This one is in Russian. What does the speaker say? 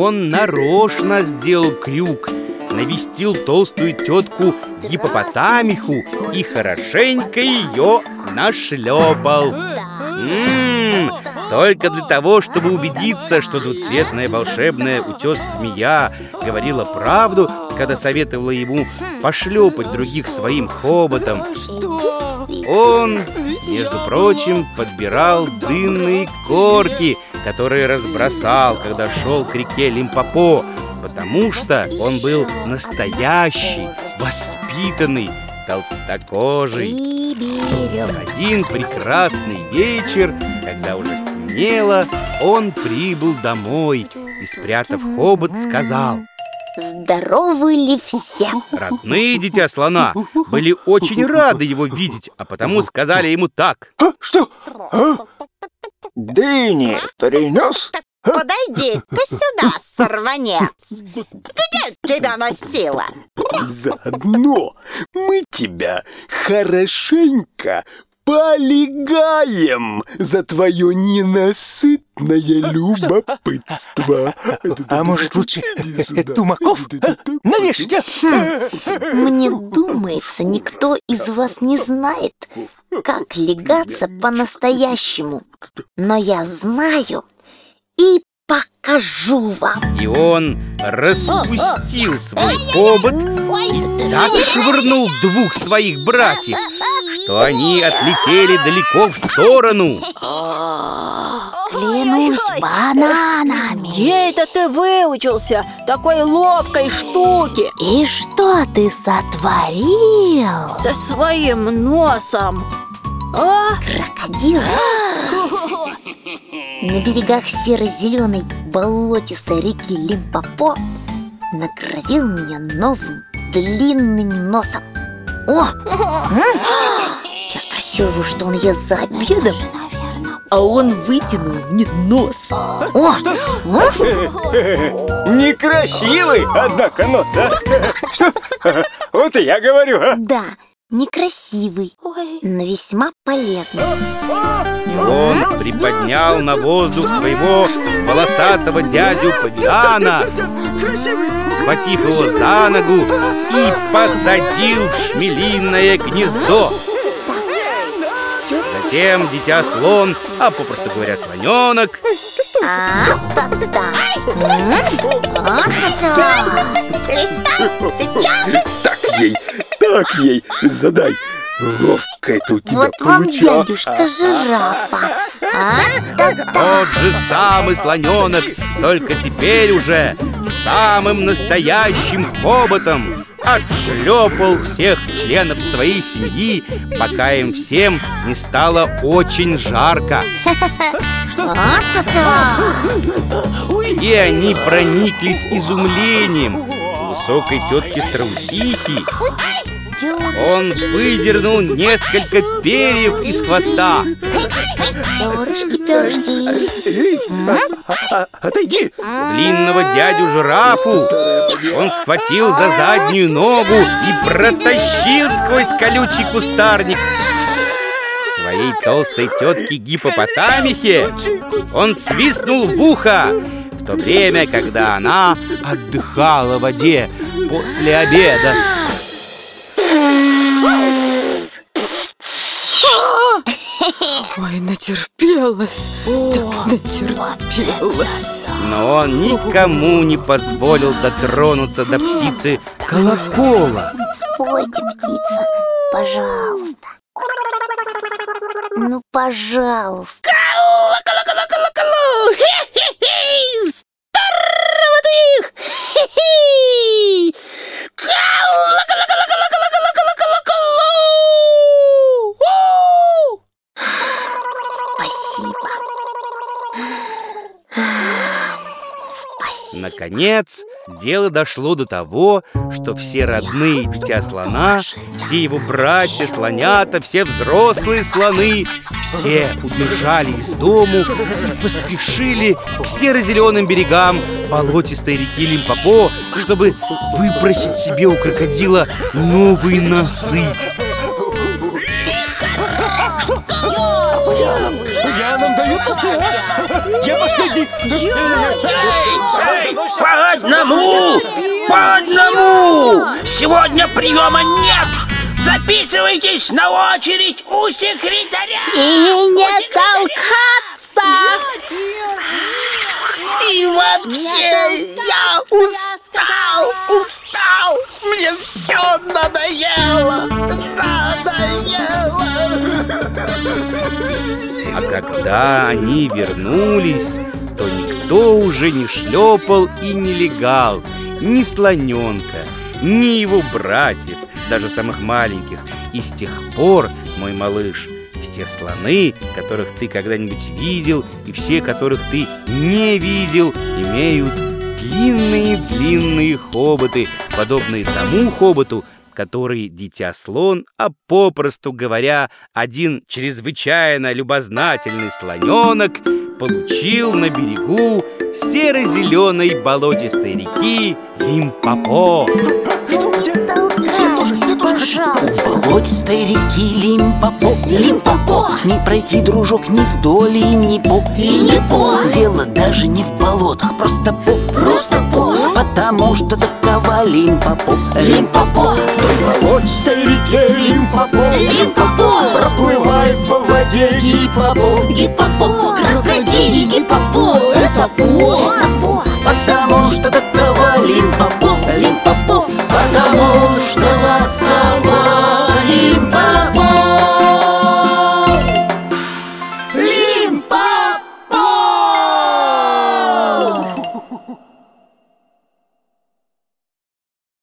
он нарочно сделал крюк Навестил толстую тетку гипопотамиху И хорошенько ее нашлепал М-м, Только для того, чтобы убедиться, что двуцветная волшебная утес-змея говорила правду Когда советовала ему пошлепать других своим хоботом. Он, между прочим, подбирал дынные корки Которые разбросал, когда шел к реке Лимпопо Потому что он был настоящий, воспитанный, толстокожий Один прекрасный вечер, когда уже стемнело, он прибыл домой И, спрятав хобот, сказал Здоровы ли все? Родные дитя слона были очень рады его видеть, а потому сказали ему так а, Что? А? Дыни принес? Подойди-ка сюда, сорванец Где тебя носила? Заодно мы тебя хорошенько полегаем за твое ненасытное любопытство. А может лучше тумаков навешать, а? Мне думается, никто из вас не знает, как легаться по-настоящему. Но я знаю и покажу вам. И он распустил свой хобот и так швырнул двух своих братьев, что они отлетели далеко в сторону. Клянусь бананами. Где это ты выучился такой ловкой штуки? И что ты сотворил? Со своим носом. А? Крокодил? На берегах серо-зеленой болотистой реки Лимпопо наградил меня новым длинным носом. О! Я спросил его, что он ест за обедом, а он вытянул мне нос. О! Некрасивый, однако, нос, а? Что? Вот и я говорю, а? Да, некрасивый, но весьма полезный. Он приподнял на воздух своего волосатого дядю Павиана, схватив его за ногу и посадил в шмелиное гнездо. Затем дитя слон, а попросту говоря слоненок! Так ей, так ей, задай. Ловко это у тебя Вот вам дядюшка жирафа. А? тот же самый слоненок, только теперь уже самым настоящим хоботом отшлепал всех членов своей семьи, пока им всем не стало очень жарко. И они прониклись изумлением высокой тетки Страусихи. Он выдернул несколько перьев из хвоста Перышки, перышки. Отойди. Длинного дядю жирафу Он схватил за заднюю ногу И протащил сквозь колючий кустарник Своей толстой тетке гипопотамихе Он свистнул в ухо В то время, когда она отдыхала в воде После обеда Ой, натерпелась, так натерпелась. Но он никому не позволил дотронуться до птицы колокола Спойте, птица, пожалуйста. Ну, пожалуйста. Здорово ты их! Хи-хи! Спасибо. Спасибо. Наконец, дело дошло до того, что все родные дитя слона, все его братья, слонята, все взрослые слоны, все убежали из дому и поспешили к серо-зеленым берегам болотистой реки Лимпопо, чтобы выпросить себе у крокодила новые носы. Я последний! Эй, по одному! По одному! Сегодня приема нет! Записывайтесь на очередь у секретаря! И не толкаться! И вообще, я устал, устал! Мне все надоело! Надоело! А когда они вернулись, то никто уже не шлепал и не легал. Ни слоненка, ни его братьев, даже самых маленьких. И с тех пор, мой малыш, все слоны, которых ты когда-нибудь видел И все, которых ты не видел, имеют длинные-длинные хоботы Подобные тому хоботу, который дитя слон, а попросту говоря, один чрезвычайно любознательный слоненок получил на берегу серо-зеленой болотистой реки Лимпопо. У болотистой реки Лимпопо. Лимпопо. Не пройти, дружок, ни вдоль и ни по. И не по. Дело даже не в болотах, просто по. Просто по. Потому что такова Лимпопо. Лимпопо. Болотистой реке Лимпопо. Лимпопо. Проплывает по воде Гипопо. Гипопо. Крокодили гипопо. Это по